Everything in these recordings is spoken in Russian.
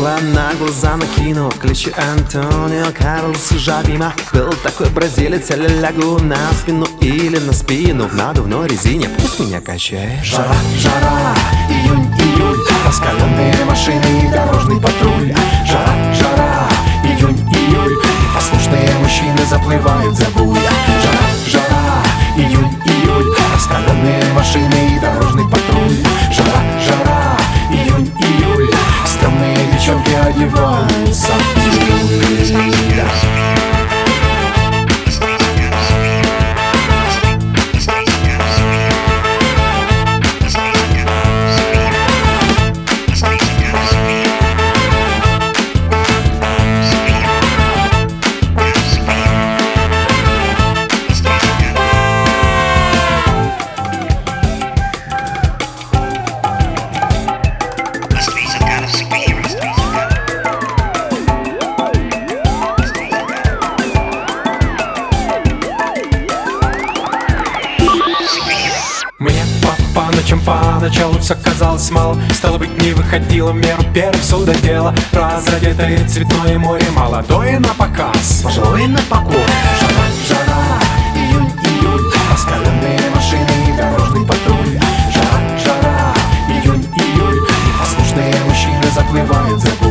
на глаза накину Ключи Антонио Карлос Жабима Был такой бразилец, я лягу на спину или на спину В надувной резине, пусть меня качает. Жара, жара, июнь, июль Раскаленные машины и дорожный патруль. Жара, жара, июнь, июль Послушные мужчины заплывают за Give up. Ночам поначалу все казалось мало. Стало быть, не выходило в меру первых судодело Разодетое цветное море молодое на показ. Пожилой на покой. Жара, жара, июнь, июль Раскаленные машины и дорожный патруль. Жара, жара, июнь, июль. Послушные мужчины заплывают за буя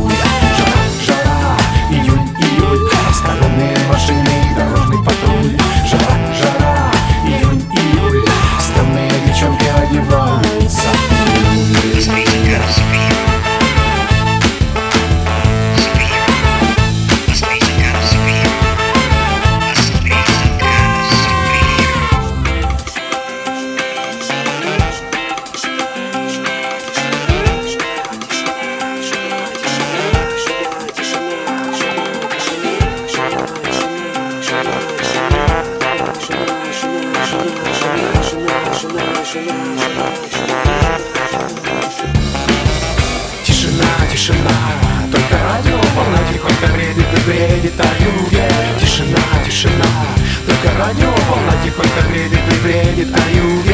Тишина, только радио волна тихонько бредит и бредит о юге Тишина, тишина, только радио волна тихонько бредит и бредит о юге